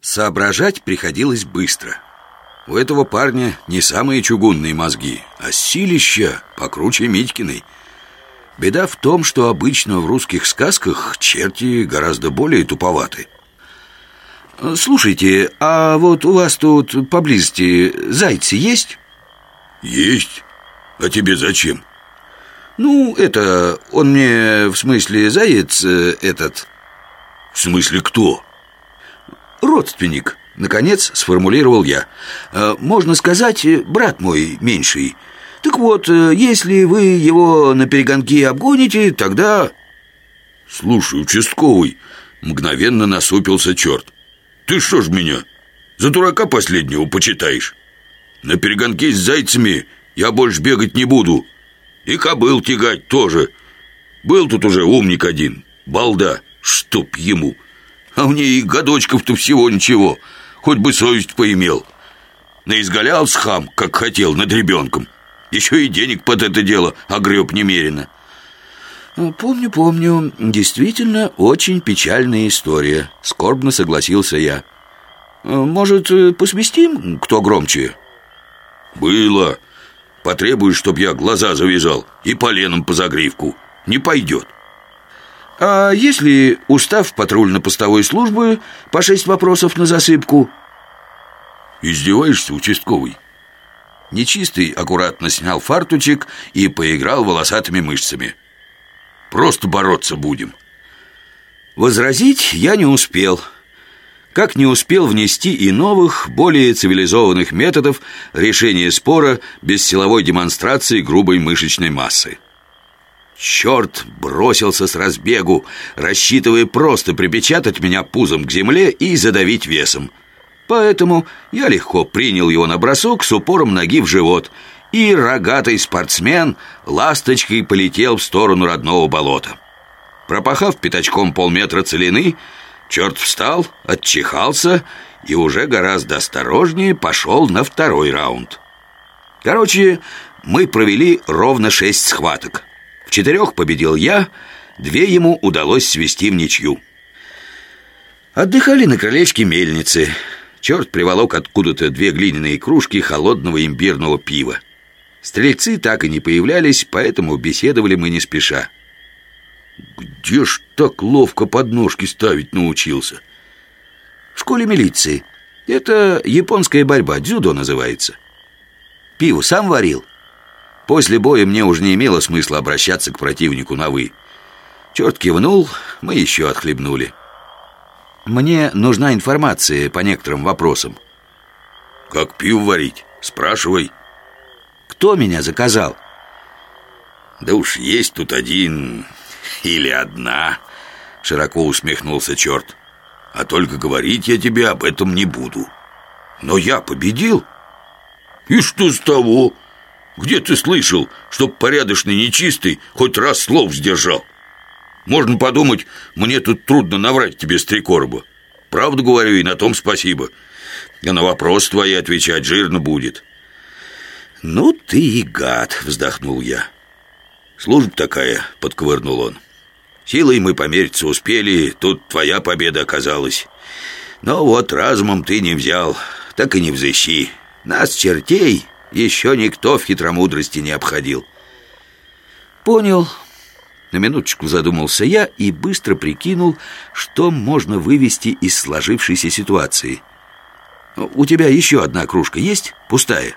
Соображать приходилось быстро У этого парня не самые чугунные мозги А силища покруче Митькиной Беда в том, что обычно в русских сказках черти гораздо более туповаты Слушайте, а вот у вас тут поблизости зайцы есть? Есть. А тебе зачем? Ну, это, он мне, в смысле, заяц э, этот В смысле кто? Родственник, наконец сформулировал я. Э, Можно сказать, брат мой меньший. Так вот, э, если вы его на перегонки обгоните, тогда... Слушай, участковый Мгновенно насупился черт. Ты что ж меня за дурака последнего почитаешь? На перегонки с зайцами я больше бегать не буду. И кобыл тягать тоже. Был тут уже умник один Балда, чтоб ему А мне и годочков-то всего ничего. Хоть бы совесть поимел. Наизгалялся хам, как хотел, над ребенком. Еще и денег под это дело огреб немерено. Помню, помню. Действительно, очень печальная история Скорбно согласился я. Может, посвистим, кто громче? Было. Потребуешь, чтоб я глаза завязал И поленом по загривку. Не пойдет А если устав патрульно-постовой службы По шесть вопросов на засыпку? Издеваешься, участковый? Нечистый аккуратно снял фартучек И поиграл волосатыми мышцами Просто бороться будем Возразить я не успел как не успел внести и новых, более цивилизованных методов решения спора без силовой демонстрации грубой мышечной массы. Черт бросился с разбегу, рассчитывая просто припечатать меня пузом к земле и задавить весом. Поэтому я легко принял его на бросок с упором ноги в живот, и рогатый спортсмен ласточкой полетел в сторону родного болота. Пропахав пятачком полметра целины, Черт встал, отчихался и уже гораздо осторожнее пошел на второй раунд. Короче, мы провели ровно шесть схваток. В четырех победил я, две ему удалось свести в ничью. Отдыхали на крылечке мельницы. Черт приволок откуда-то две глиняные кружки холодного имбирного пива. Стрельцы так и не появлялись, поэтому беседовали мы не спеша. Где ж так ловко подножки ставить научился? В школе милиции. Это японская борьба, дзюдо называется. Пиво сам варил. После боя мне уже не имело смысла обращаться к противнику на «вы». Черт кивнул, мы еще отхлебнули. Мне нужна информация по некоторым вопросам. Как пиво варить? Спрашивай. Кто меня заказал? Да уж есть тут один или одна Широко усмехнулся черт А только говорить я тебе об этом не буду Но я победил И что с того? Где ты слышал, чтоб порядочный нечистый Хоть раз слов сдержал? Можно подумать, мне тут трудно наврать тебе с три короба Правду говорю, и на том спасибо А на вопрос твои отвечать жирно будет «Ну ты и гад!» — вздохнул я «Служба такая», — подковырнул он Силой мы помериться успели, тут твоя победа оказалась. Но вот разумом ты не взял, так и не взыщи. Нас, чертей, еще никто в хитромудрости не обходил. Понял. На минуточку задумался я и быстро прикинул, что можно вывести из сложившейся ситуации. У тебя еще одна кружка есть? Пустая.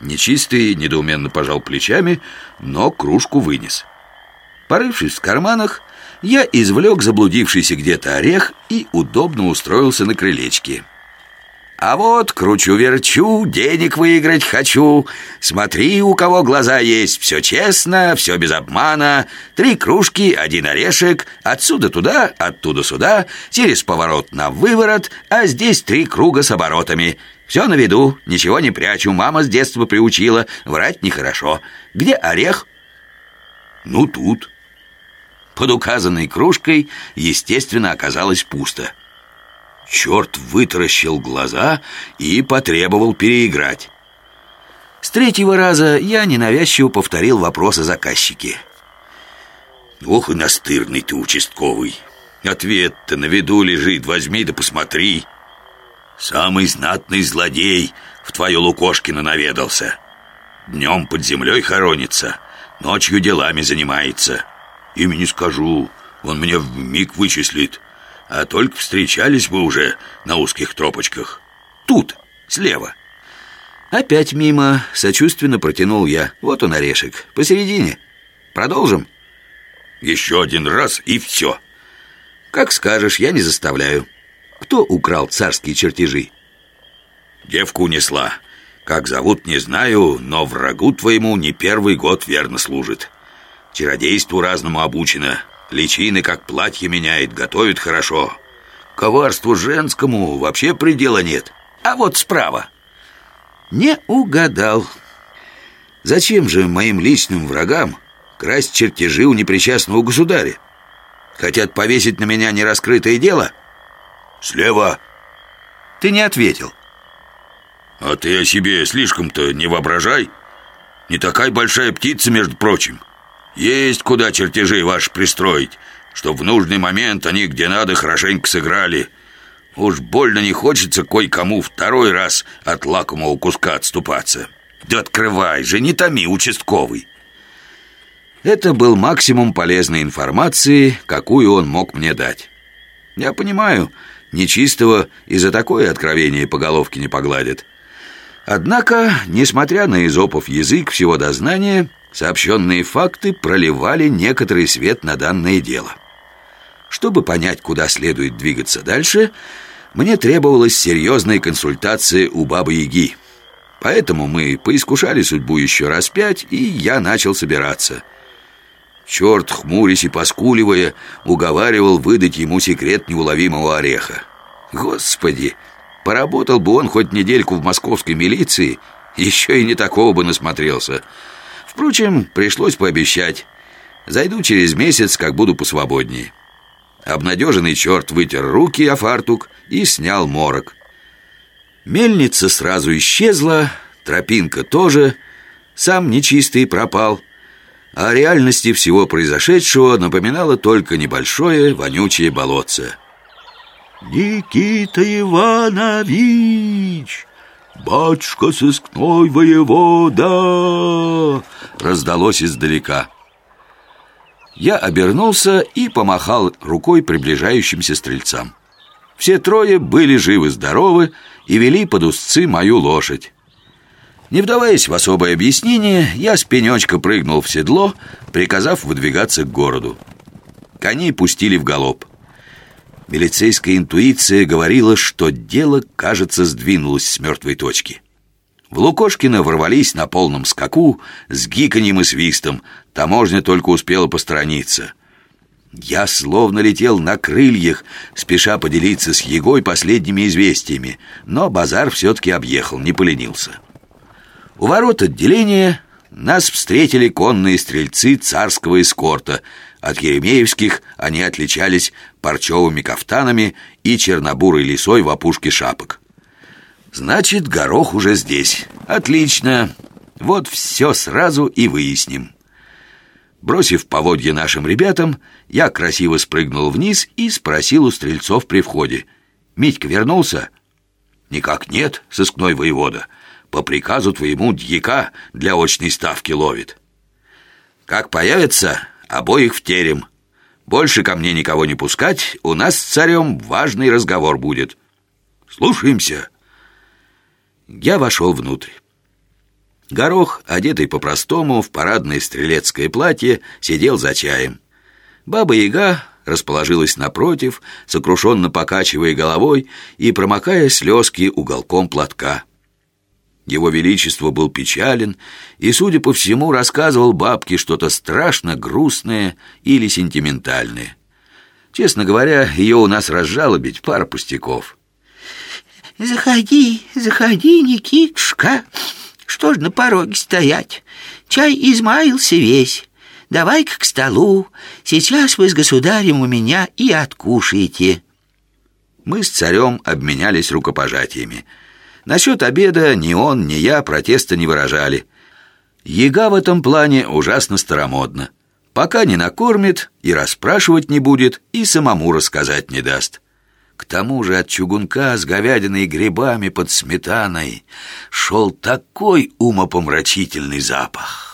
Нечистый недоуменно пожал плечами, но кружку вынес. Порывшись в карманах, я извлек заблудившийся где-то орех и удобно устроился на крылечке. А вот кручу-верчу, денег выиграть хочу. Смотри, у кого глаза есть. Все честно, все без обмана. Три кружки, один орешек. Отсюда туда, оттуда сюда. Через поворот на выворот. А здесь три круга с оборотами. Все на виду, ничего не прячу. Мама с детства приучила. Врать нехорошо. Где орех? Ну, тут. Под указанной кружкой, естественно, оказалось пусто. Черт вытаращил глаза и потребовал переиграть. С третьего раза я ненавязчиво повторил вопрос о заказчике. «Ох и настырный ты, участковый! Ответ-то на виду лежит, возьми да посмотри!» Самый знатный злодей в твое Лукошкино наведался. Днем под землей хоронится, ночью делами занимается. Имени скажу, он меня в миг вычислит. А только встречались бы уже на узких тропочках. Тут, слева. Опять мимо, сочувственно протянул я. Вот он орешек, посередине. Продолжим? Еще один раз и все. Как скажешь, я не заставляю. Кто украл царские чертежи? Девку унесла. Как зовут, не знаю, но врагу твоему не первый год верно служит. Чародейству разному обучена. Личины, как платье меняет, готовит хорошо. Коварству женскому вообще предела нет. А вот справа. Не угадал. Зачем же моим личным врагам красть чертежи у непричастного государя? Хотят повесить на меня нераскрытое дело? Слева. Ты не ответил. А ты о себе слишком-то не воображай. Не такая большая птица, между прочим. Есть куда чертежи ваши пристроить, чтоб в нужный момент они где надо хорошенько сыграли. Уж больно не хочется кое-кому второй раз от лакомого куска отступаться. Да открывай же, не томи, участковый. Это был максимум полезной информации, какую он мог мне дать. Я понимаю, нечистого и за такое откровение по головке не погладят. Однако, несмотря на изопов язык всего дознания, сообщенные факты проливали некоторый свет на данное дело. Чтобы понять, куда следует двигаться дальше, мне требовалась серьезная консультация у Бабы-Яги. Поэтому мы поискушали судьбу еще раз пять, и я начал собираться. Черт, хмурясь и поскуливая, уговаривал выдать ему секрет неуловимого ореха. Господи, поработал бы он хоть недельку в московской милиции, еще и не такого бы насмотрелся. Впрочем, пришлось пообещать. Зайду через месяц, как буду посвободнее. Обнадеженный черт вытер руки о фартук и снял морок. Мельница сразу исчезла, тропинка тоже, сам нечистый пропал. А реальности всего произошедшего напоминало только небольшое вонючее болотце. «Никита Иванович! Батюшка сыскной воевода!» Раздалось издалека. Я обернулся и помахал рукой приближающимся стрельцам. Все трое были живы-здоровы и вели под узцы мою лошадь. Не вдаваясь в особое объяснение, я с пенечка прыгнул в седло, приказав выдвигаться к городу. Коней пустили в галоп. Милицейская интуиция говорила, что дело, кажется, сдвинулось с мертвой точки. В Лукошкино ворвались на полном скаку с гиканьем и свистом. Таможня только успела посторониться. Я словно летел на крыльях, спеша поделиться с Егой последними известиями, но базар все-таки объехал, не поленился. У ворот отделения нас встретили конные стрельцы царского эскорта. От еремеевских они отличались парчевыми кафтанами и чернобурой лисой в опушке шапок. Значит, горох уже здесь. Отлично. Вот все сразу и выясним. Бросив поводья нашим ребятам, я красиво спрыгнул вниз и спросил у стрельцов при входе. «Митька вернулся?» «Никак нет, сыскной воевода. По приказу твоему дьяка для очной ставки ловит». «Как появится, обоих в терем. Больше ко мне никого не пускать, у нас с царем важный разговор будет». «Слушаемся». Я вошел внутрь. Горох, одетый по-простому в парадное стрелецкое платье, сидел за чаем. Баба-яга расположилась напротив, сокрушенно покачивая головой и промокая слезки уголком платка. Его Величество был печален и, судя по всему, рассказывал бабке что-то страшно грустное или сентиментальное. Честно говоря, ее у нас разжалобить пара пустяков. «Заходи, заходи, Никитушка. Что ж на пороге стоять? Чай измаился весь. Давай-ка к столу. Сейчас вы с государем у меня и откушаете». Мы с царем обменялись рукопожатиями. Насчет обеда ни он, ни я протеста не выражали. Ега в этом плане ужасно старомодна. Пока не накормит и расспрашивать не будет, и самому рассказать не даст. К тому же от чугунка с говядиной и грибами под сметаной шел такой умопомрачительный запах.